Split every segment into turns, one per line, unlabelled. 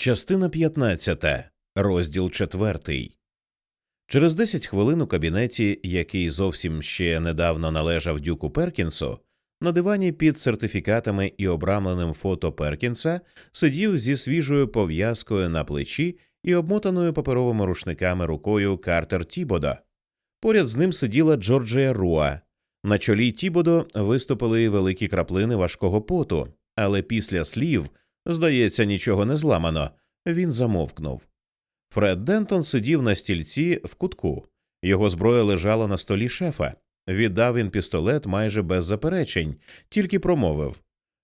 Частина 15. Розділ 4. Через 10 хвилин у кабінеті, який зовсім ще недавно належав Дюку Перкінсу, на дивані під сертифікатами і обрамленим фото Перкінса сидів зі свіжою пов'язкою на плечі і обмотаною паперовими рушниками рукою Картер Тібода. Поряд з ним сиділа Джорджія Руа. На чолі Тібодо виступили великі краплини важкого поту, але після слів. Здається, нічого не зламано. Він замовкнув. Фред Дентон сидів на стільці в кутку. Його зброя лежала на столі шефа. Віддав він пістолет майже без заперечень, тільки промовив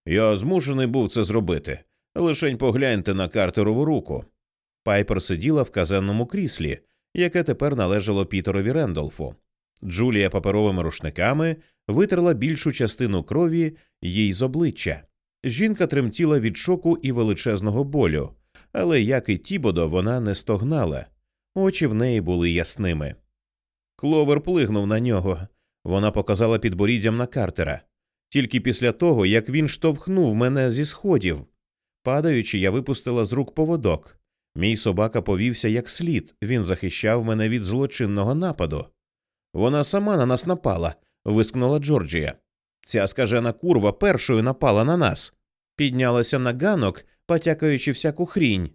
Я змушений був це зробити. Лишень погляньте на картерову руку. Пайпер сиділа в казенному кріслі, яке тепер належало Пітерові Рендолфу. Джулія паперовими рушниками витерла більшу частину крові їй з обличчя. Жінка тремтіла від шоку і величезного болю, але, як і Тібодо, вона не стогнала, очі в неї були ясними. Кловер плигнув на нього. Вона показала підборіддям на Картера. Тільки після того, як він штовхнув мене зі сходів. Падаючи, я випустила з рук поводок. Мій собака повівся як слід, він захищав мене від злочинного нападу. Вона сама на нас напала, вискнула Джорджія. Ця скажена курва першою напала на нас, піднялася на ганок, потякаючи всяку хрінь.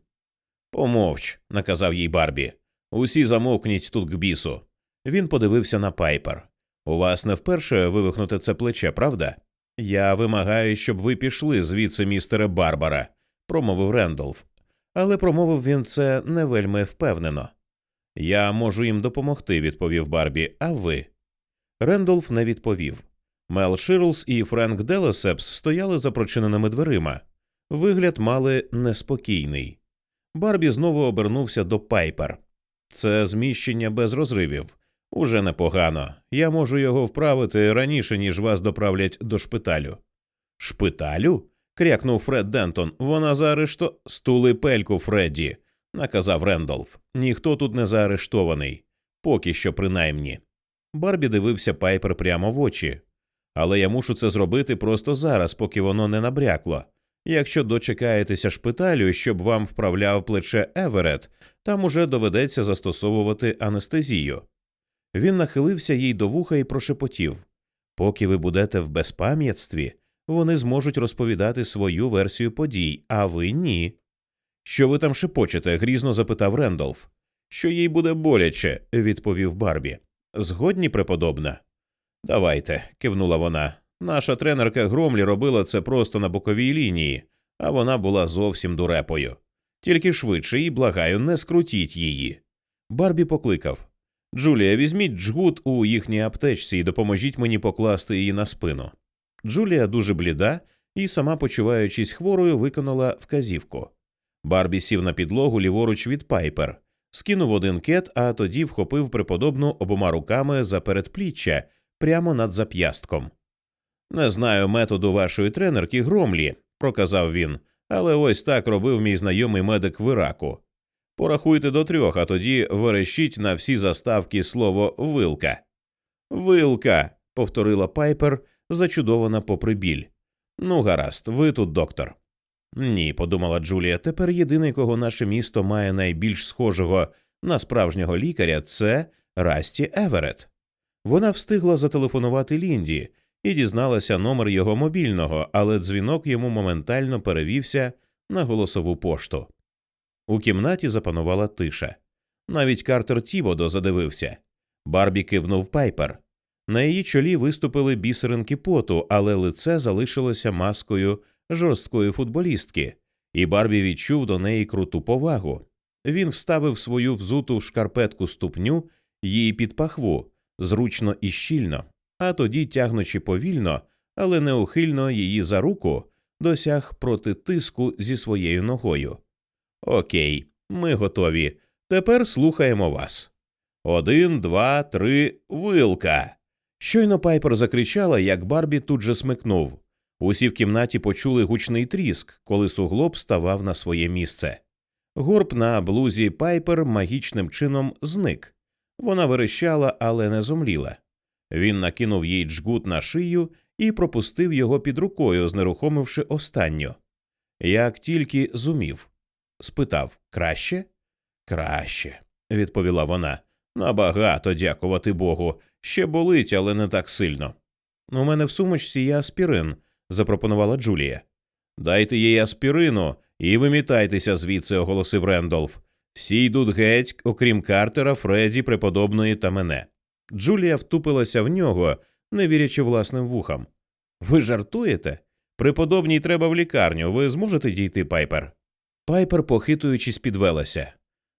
Помовч, наказав їй Барбі. Усі замовкніть тут к бісу. Він подивився на пайпер. У вас не вперше вивихнути це плече, правда? Я вимагаю, щоб ви пішли звідси, містере Барбара, промовив Рендолф. Але промовив він це не вельми впевнено. Я можу їм допомогти, відповів Барбі, а ви. Рендолф не відповів. Мел Ширлс і Френк Делесепс стояли за прочиненими дверима. Вигляд мали неспокійний. Барбі знову обернувся до Пайпер. Це зміщення без розривів. Уже непогано. Я можу його вправити раніше, ніж вас доправлять до шпиталю. Шпиталю? крякнув Фред Дентон. Вона заарештована. Стули пельку Фредді, наказав Рендолф. Ніхто тут не заарештований. Поки що, принаймні. Барбі дивився Пайпер прямо в очі але я мушу це зробити просто зараз, поки воно не набрякло. Якщо дочекаєтеся шпиталю, щоб вам вправляв плече Еверет, там уже доведеться застосовувати анестезію. Він нахилився їй до вуха і прошепотів поки ви будете в безпам'ятстві, вони зможуть розповідати свою версію подій, а ви ні. Що ви там шепочете? грізно запитав Рендолф. Що їй буде боляче, відповів Барбі. Згодні, преподобна. Давайте, кивнула вона. Наша тренерка Громлі робила це просто на боковій лінії, а вона була зовсім дурепою. Тільки швидше і благаю, не скрутіть її. Барбі покликав Джулія, візьміть джгут у їхній аптечці і допоможіть мені покласти її на спину. Джулія дуже бліда і, сама почуваючись хворою, виконала вказівку. Барбі сів на підлогу ліворуч від пайпер, скинув один кет, а тоді вхопив преподобну обома руками за передпліччя прямо над зап'ястком. Не знаю методу вашої тренерки Громлі, проказав він, але ось так робив мій знайомий медик в Іраку. Порахуйте до трьох, а тоді верещіть на всі заставки слово вилка. Вилка. повторила Пайпер, зачудована попри біль. Ну, гаразд, ви тут доктор. Ні, подумала Джулія. Тепер єдиний, кого наше місто має найбільш схожого на справжнього лікаря, це Расті Еверет. Вона встигла зателефонувати Лінді і дізналася номер його мобільного, але дзвінок йому моментально перевівся на голосову пошту. У кімнаті запанувала тиша. Навіть Картер Тібодо задивився. Барбі кивнув пайпер. На її чолі виступили бісеринки поту, але лице залишилося маскою жорсткої футболістки, і Барбі відчув до неї круту повагу. Він вставив свою взуту в шкарпетку ступню їй під пахву, зручно і щільно, а тоді, тягнучи повільно, але неухильно її за руку, досяг проти тиску зі своєю ногою. Окей, ми готові. Тепер слухаємо вас. Один, два, три, вилка. Щойно Пайпер закричала, як Барбі тут же смикнув. Усі в кімнаті почули гучний тріск, коли суглоб ставав на своє місце. Горб на блузі Пайпер магічним чином зник, вона верещала, але не зомліла. Він накинув їй джгут на шию і пропустив його під рукою, знерухомивши останню. Як тільки зумів. спитав краще? Краще, відповіла вона. Набагато дякувати Богу. Ще болить, але не так сильно. У мене в сумочці є аспірин, запропонувала Джулія. Дайте їй аспірину і вимітайтеся звідси, оголосив Рендолф. Всі йдуть геть, окрім Картера, Фредді, преподобної та мене. Джулія втупилася в нього, не вірячи власним вухам. Ви жартуєте? Преподобній треба в лікарню. Ви зможете дійти, Пайпер? Пайпер, похитуючись, підвелася.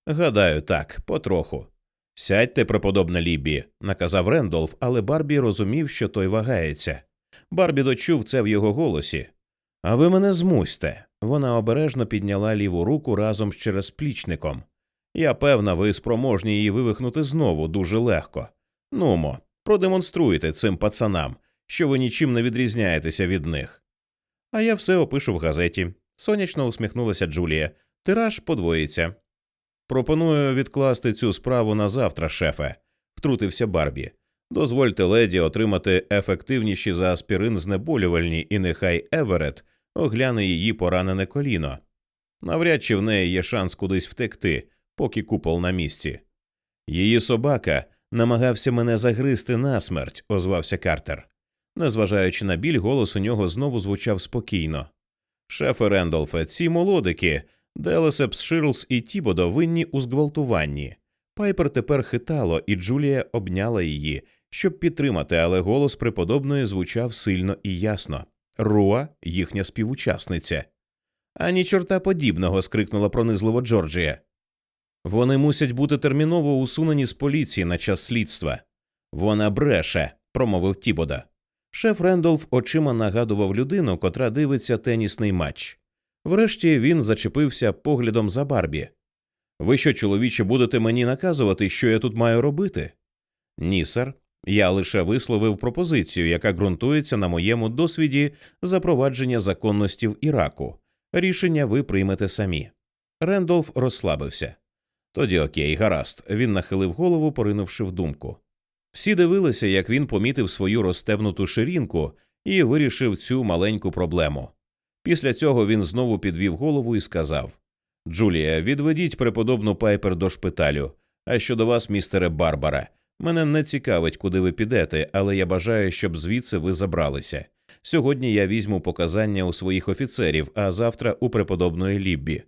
Гадаю, так, потроху. Сядьте, преподобна Лібі, наказав Рендолф, але Барбі розумів, що той вагається. Барбі дочув це в його голосі. А ви мене змусьте. Вона обережно підняла ліву руку разом з черезплічником. Я певна, ви спроможні її вивихнути знову дуже легко. Нумо, продемонструйте цим пацанам, що ви нічим не відрізняєтеся від них. А я все опишу в газеті. Сонячно усміхнулася Джулія. Тираж подвоїться. Пропоную відкласти цю справу на завтра, шефе, втрутився Барбі. Дозвольте леді отримати ефективніші за аспірин знеболювальні, і нехай Еверет огляне її поранене коліно. Навряд чи в неї є шанс кудись втекти, поки купол на місці. Її собака намагався мене загризти насмерть, озвався Картер. Незважаючи на біль, голос у нього знову звучав спокійно. Шефе Рендолфе, ці молодики, Делесепс, Ширлс і Тібодо винні у зґвалтуванні. Пайпер тепер хитало, і Джулія обняла її, щоб підтримати, але голос преподобної звучав сильно і ясно. Руа, їхня співучасниця. Ані чорта подібного. скрикнула пронизливо Джорджія. Вони мусять бути терміново усунені з поліції на час слідства. Вона бреше, промовив Тібода. Шеф Рендолф очима нагадував людину, котра дивиться тенісний матч. Врешті він зачепився поглядом за Барбі. Ви що, чоловіче, будете мені наказувати, що я тут маю робити? Ні, сер. Я лише висловив пропозицію, яка ґрунтується на моєму досвіді запровадження законності в Іраку. Рішення ви приймете самі. Рендолф розслабився. Тоді окей, гаразд. Він нахилив голову, поринувши в думку. Всі дивилися, як він помітив свою розстебнуту ширинку і вирішив цю маленьку проблему. Після цього він знову підвів голову і сказав Джулія, відведіть преподобну пайпер до шпиталю. А щодо вас, містере Барбара, мене не цікавить, куди ви підете, але я бажаю, щоб звідси ви забралися. Сьогодні я візьму показання у своїх офіцерів, а завтра у преподобної Ліббі.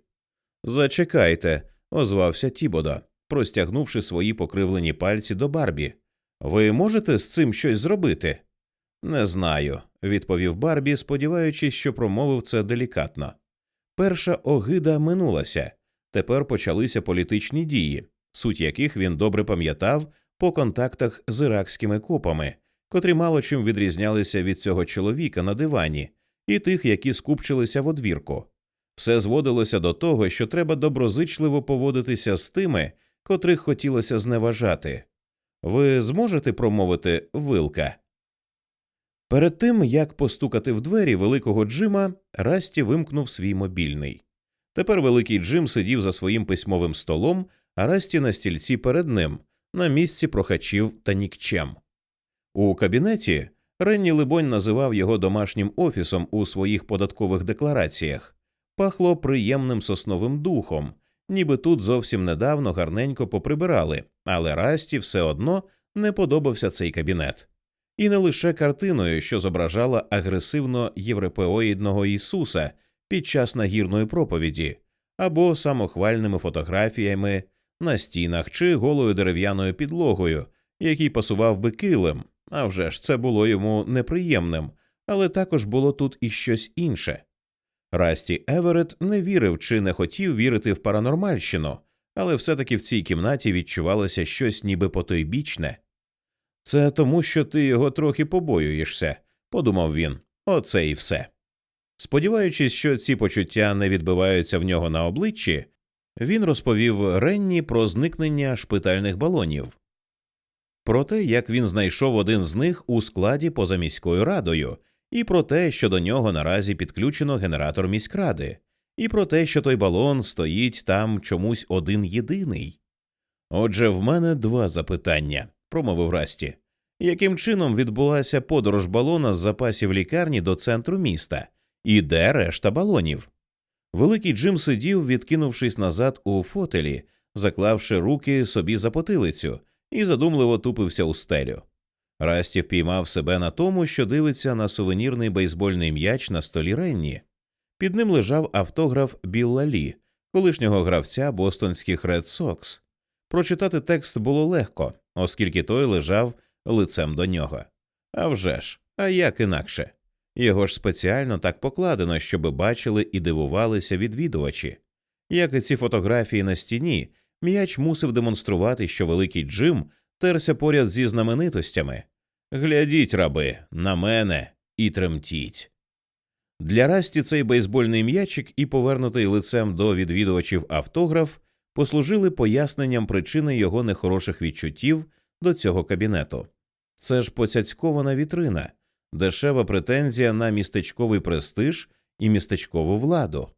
Зачекайте, озвався Тібода, простягнувши свої покривлені пальці до Барбі. Ви можете з цим щось зробити? Не знаю, відповів Барбі, сподіваючись, що промовив це делікатно. Перша огида минулася, тепер почалися політичні дії, суть яких він добре пам'ятав по контактах з іракськими копами, котрі мало чим відрізнялися від цього чоловіка на дивані, і тих, які скупчилися в одвірку. Все зводилося до того, що треба доброзичливо поводитися з тими, котрих хотілося зневажати. Ви зможете промовити вилка? Перед тим як постукати в двері великого Джима, Расті вимкнув свій мобільний. Тепер великий Джим сидів за своїм письмовим столом, а Расті на стільці перед ним, на місці прохачів та нікчем. У кабінеті Ренні Либонь називав його домашнім офісом у своїх податкових деклараціях, пахло приємним сосновим духом, ніби тут зовсім недавно гарненько поприбирали, але Расті все одно не подобався цей кабінет. І не лише картиною, що зображала агресивно європеоїдного Ісуса під час нагірної проповіді, або самохвальними фотографіями на стінах чи голою дерев'яною підлогою, який пасував би килим. А вже ж це було йому неприємним, але також було тут і щось інше. Расті Еверет не вірив чи не хотів вірити в паранормальщину, але все таки в цій кімнаті відчувалося щось ніби потойбічне. Це тому, що ти його трохи побоюєшся, подумав він. Оце і все. Сподіваючись, що ці почуття не відбиваються в нього на обличчі, він розповів Ренні про зникнення шпитальних балонів, про те, як він знайшов один з них у складі поза міською радою, і про те, що до нього наразі підключено генератор міськради, і про те, що той балон стоїть там чомусь один єдиний. Отже, в мене два запитання, промовив Расті. Яким чином відбулася подорож балона з запасів лікарні до центру міста, і де решта балонів? Великий Джим сидів, відкинувшись назад у фотелі, заклавши руки собі за потилицю, і задумливо тупився у стелю. Расті впіймав себе на тому, що дивиться на сувенірний бейсбольний м'яч на столі Ренні. Під ним лежав автограф Білла Лі, колишнього гравця бостонських Ред Сокс. Прочитати текст було легко, оскільки той лежав лицем до нього. А вже ж, а як інакше? Його ж спеціально так покладено, щоби бачили і дивувалися відвідувачі. Як і ці фотографії на стіні, м'яч мусив демонструвати, що великий Джим терся поряд зі знаменитостями. Глядіть, раби, на мене і тремтіть. Для Расті цей бейсбольний м'ячик і повернутий лицем до відвідувачів автограф послужили поясненням причини його нехороших відчуттів до цього кабінету. Це ж поцяцькована вітрина, дешева претензія на містечковий престиж і містечкову владу.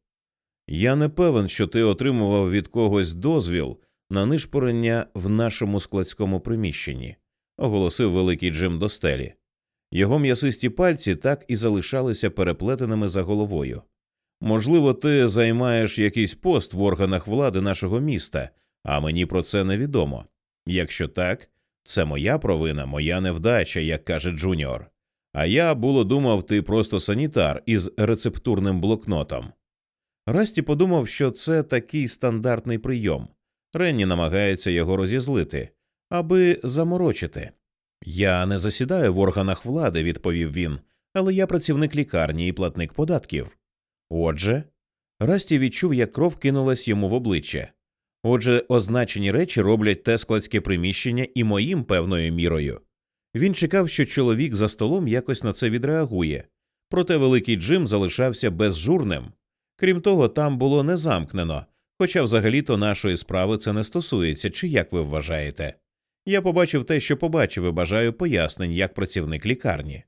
Я не певен, що ти отримував від когось дозвіл на нишпорення в нашому складському приміщенні, оголосив великий Джим до стелі. Його м'ясисті пальці так і залишалися переплетеними за головою. Можливо, ти займаєш якийсь пост в органах влади нашого міста, а мені про це невідомо. Якщо так, це моя провина, моя невдача, як каже Джуніор. А я було думав, ти просто санітар із рецептурним блокнотом. Расті подумав, що це такий стандартний прийом. Ренні намагається його розізлити, аби заморочити. Я не засідаю в органах влади, відповів він, але я працівник лікарні і платник податків. Отже, Расті відчув, як кров кинулась йому в обличчя. Отже, означені речі роблять те складське приміщення і моїм певною мірою. Він чекав, що чоловік за столом якось на це відреагує, проте великий Джим залишався безжурним. Крім того, там було не замкнено, хоча взагалі-то нашої справи це не стосується, чи як ви вважаєте. Я побачив те, що побачив, і бажаю пояснень як працівник лікарні.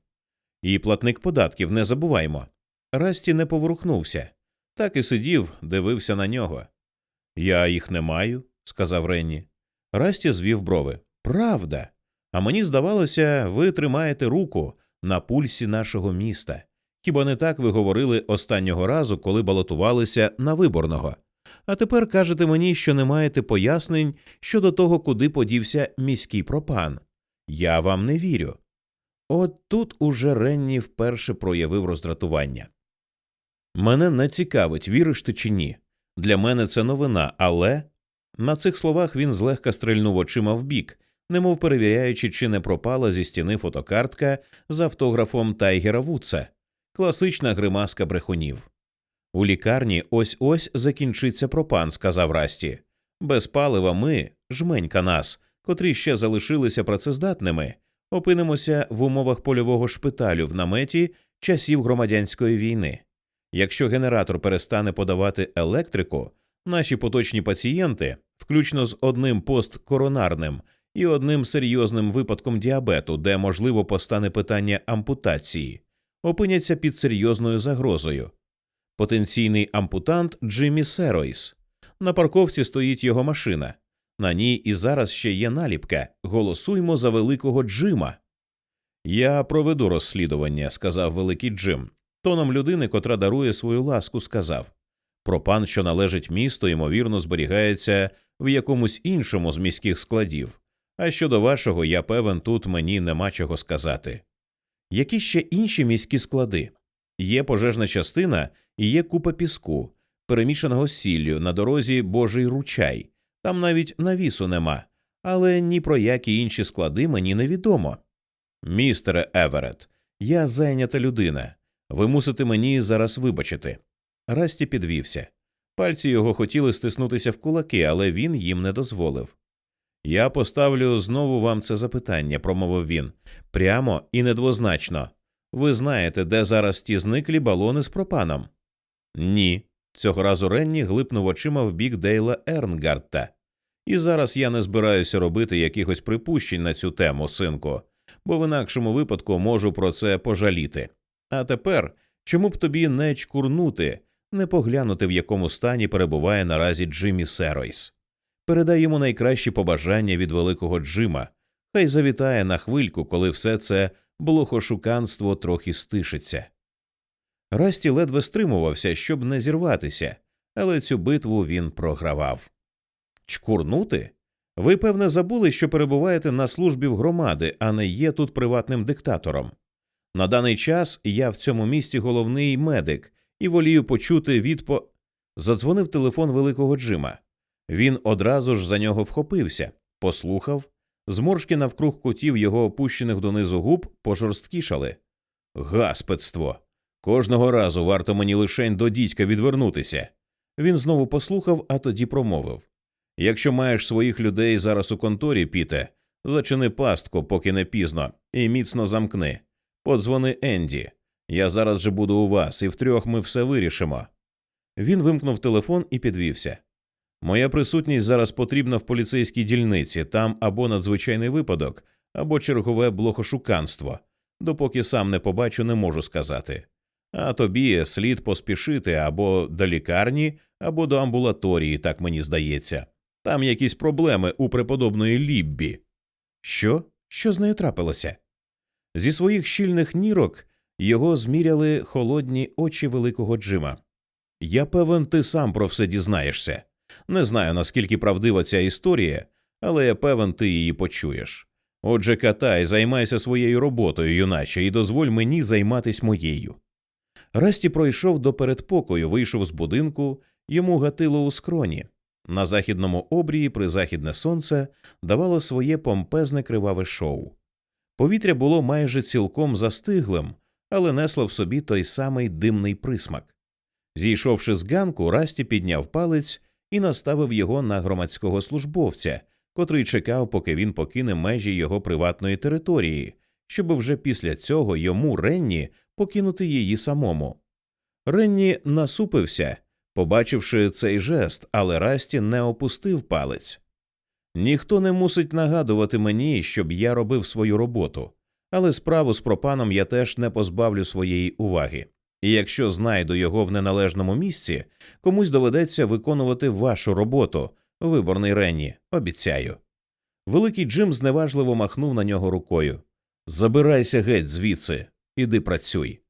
І платник податків не забуваймо. Расті не поворухнувся, так і сидів, дивився на нього. Я їх не маю, сказав Ренні. Расті звів брови. Правда. А мені здавалося, ви тримаєте руку на пульсі нашого міста. Хіба не так ви говорили останнього разу, коли балотувалися на виборного? А тепер кажете мені, що не маєте пояснень щодо того, куди подівся міський пропан. Я вам не вірю. От тут уже Ренні вперше проявив роздратування. Мене не цікавить, віриш ти чи ні. Для мене це новина, але. На цих словах він злегка стрельнув очима вбік, немов перевіряючи, чи не пропала зі стіни фотокартка з автографом Тайгера Вудса, класична гримаска брехунів. У лікарні ось ось закінчиться пропан, сказав Расті. Без палива ми, жменька нас, котрі ще залишилися працездатними, опинимося в умовах польового шпиталю в наметі часів громадянської війни. Якщо генератор перестане подавати електрику, наші поточні пацієнти, включно з одним посткоронарним і одним серйозним випадком діабету, де можливо постане питання ампутації, опиняться під серйозною загрозою. Потенційний ампутант Джиммі Серойс. На парковці стоїть його машина. На ній і зараз ще є наліпка Голосуймо за великого Джима. Я проведу розслідування, сказав великий Джим. Тоном людини, котра дарує свою ласку, сказав Пропан, що належить місту, ймовірно, зберігається в якомусь іншому з міських складів. А щодо вашого, я певен, тут мені нема чого сказати. Які ще інші міські склади? Є пожежна частина і є купа піску, перемішаного сіллю на дорозі Божий ручай. Там навіть навісу нема, але ні про які інші склади мені не відомо. Містере Еверет, я зайнята людина. Ви мусите мені зараз вибачити. Расті підвівся. Пальці його хотіли стиснутися в кулаки, але він їм не дозволив. Я поставлю знову вам це запитання, промовив він, прямо і недвозначно. Ви знаєте, де зараз ті зниклі балони з пропаном? Ні. Цього разу Ренні глипнув очима в бік Дейла Ернгартта. І зараз я не збираюся робити якихось припущень на цю тему, синку, бо в інакшому випадку можу про це пожаліти. А тепер чому б тобі не чкурнути, не поглянути, в якому стані перебуває наразі Джиммі Серойс? Передай йому найкращі побажання від великого Джима, хай завітає на хвильку, коли все це блохошуканство трохи стишиться. Расті ледве стримувався, щоб не зірватися, але цю битву він програвав. Чкурнути? Ви, певне, забули, що перебуваєте на службі в громади, а не є тут приватним диктатором. На даний час я в цьому місті головний медик і волію почути відпо. Задзвонив телефон великого Джима. Він одразу ж за нього вхопився, послухав. Зморшки навкруг кутів його опущених донизу губ пожорсткішали. Гаспецтво. Кожного разу варто мені лишень до дідька відвернутися. Він знову послухав, а тоді промовив Якщо маєш своїх людей зараз у конторі, піте, зачини пастку, поки не пізно, і міцно замкни. Подзвони Енді. Я зараз же буду у вас, і втрьох ми все вирішимо. Він вимкнув телефон і підвівся. Моя присутність зараз потрібна в поліцейській дільниці, там або надзвичайний випадок, або чергове блохошуканство. Допоки сам не побачу, не можу сказати. А тобі слід поспішити або до лікарні, або до амбулаторії, так мені здається. Там якісь проблеми у преподобної Ліббі. Що? Що з нею трапилося? Зі своїх щільних нірок його зміряли холодні очі великого Джима. Я певен, ти сам про все дізнаєшся. Не знаю, наскільки правдива ця історія, але я певен, ти її почуєш. Отже, катай, займайся своєю роботою, юначе, і дозволь мені займатись моєю. Расті пройшов до передпокою, вийшов з будинку, йому гатило у скроні. На західному обрії призахідне сонце давало своє помпезне криваве шоу. Повітря було майже цілком застиглим, але несло в собі той самий димний присмак. Зійшовши з ганку, Расті підняв палець і наставив його на громадського службовця, котрий чекав, поки він покине межі його приватної території, щоб вже після цього йому Ренні покинути її самому. Ренні насупився, побачивши цей жест, але Расті не опустив палець. Ніхто не мусить нагадувати мені, щоб я робив свою роботу, але справу з пропаном я теж не позбавлю своєї уваги. І якщо знайду його в неналежному місці, комусь доведеться виконувати вашу роботу, виборний Ренні, обіцяю. Великий Джим зневажливо махнув на нього рукою. Забирайся геть звідси, іди працюй.